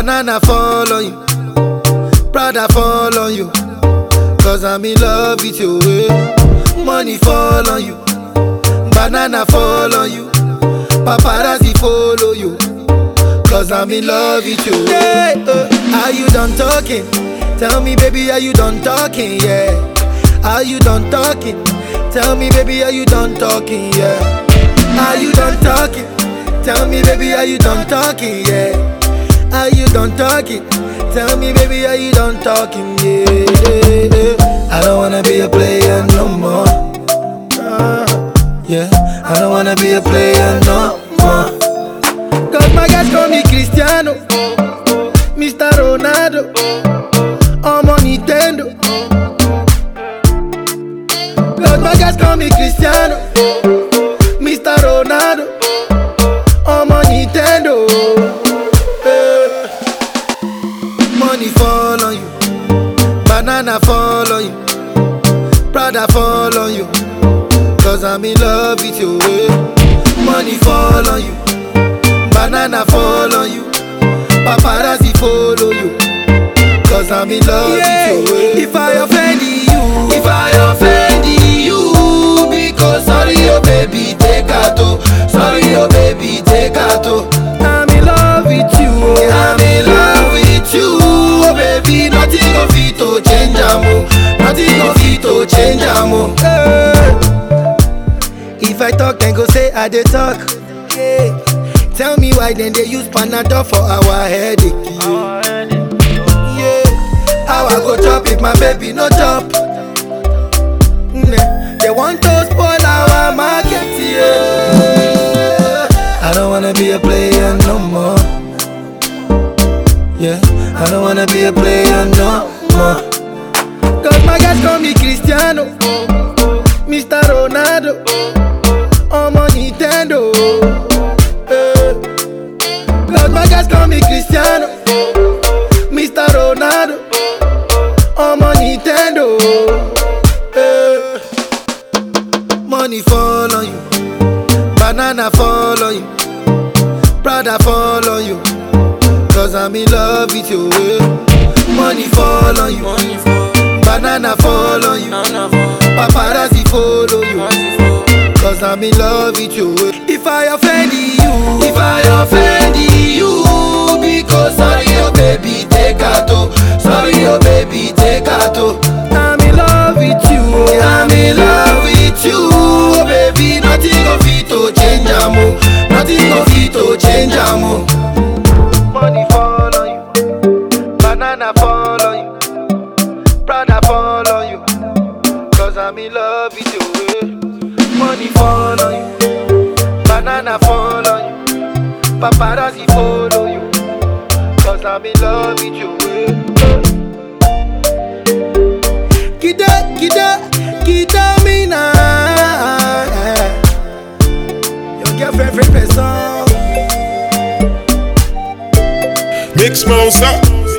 Banana fall on you. Prada fall on you. Cause I'm in love with you. eh. Money fall on you. Banana fall on you. Paparazzi follow you. Cause I'm in love with you. Yeah, uh, are you done talking? Tell me, baby, are you done talking? Yeah. Are you done talking? Tell me, baby, are you done talking? Yeah. Are you done talking? Tell me, baby, are you done talking? Yeah. Are you done talking? Tell me, baby, are you done talking? Yeah. yeah. I don't wanna be a player no more. Yeah. I don't wanna be a player no more. Cause my guys call me Cristiano, Mr. Ronaldo, I'm on Nintendo. Cause my guys call me Cristiano, Money fall on you, banana fall on you, Prada fall on you. Cause I'm in love with you. eh. Money fall on you. Banana fall on you. Paparazzi follow you. Cause I'm in love with you. eh. If I Eh. If I talk, then go say I dey talk. Yeah. Tell me why then they use Panadol for our headache. Yeah. How I go chop if my baby no chop? Nah. They want to spoil our market. Yeah. I don't wanna be a player no more. Yeah. I don't wanna be a player no more. Cause my guys call me Cristiano, Mr. Ronaldo. I'm on Nintendo. Cause my guys call me Cristiano, Mr. Ronaldo. I'm on Nintendo. Eh. Money fall on you, banana fall on you, Prada fall on you. Cause I'm in love with you. Money fall on you, Money for, banana fall on you, paparazzi follow you. Cause I'm in love with you. If I offend you, if I offend you, because sorry, oh baby, take out. oh. Sorry, oh baby, take out. oh. I'm in love with you. I'm in love with you, oh baby. Nothing of it to change, amo. Oh. Nothing of it to change, amo. Oh. Money fall on you, banana fall I'm in love you. eh. Money fall on you, banana fall on you, paparazzi follow you. Cause I'm in love with you. Kida, kida, kida me now. Your girlfriend, friend, person. Mix Mouse up.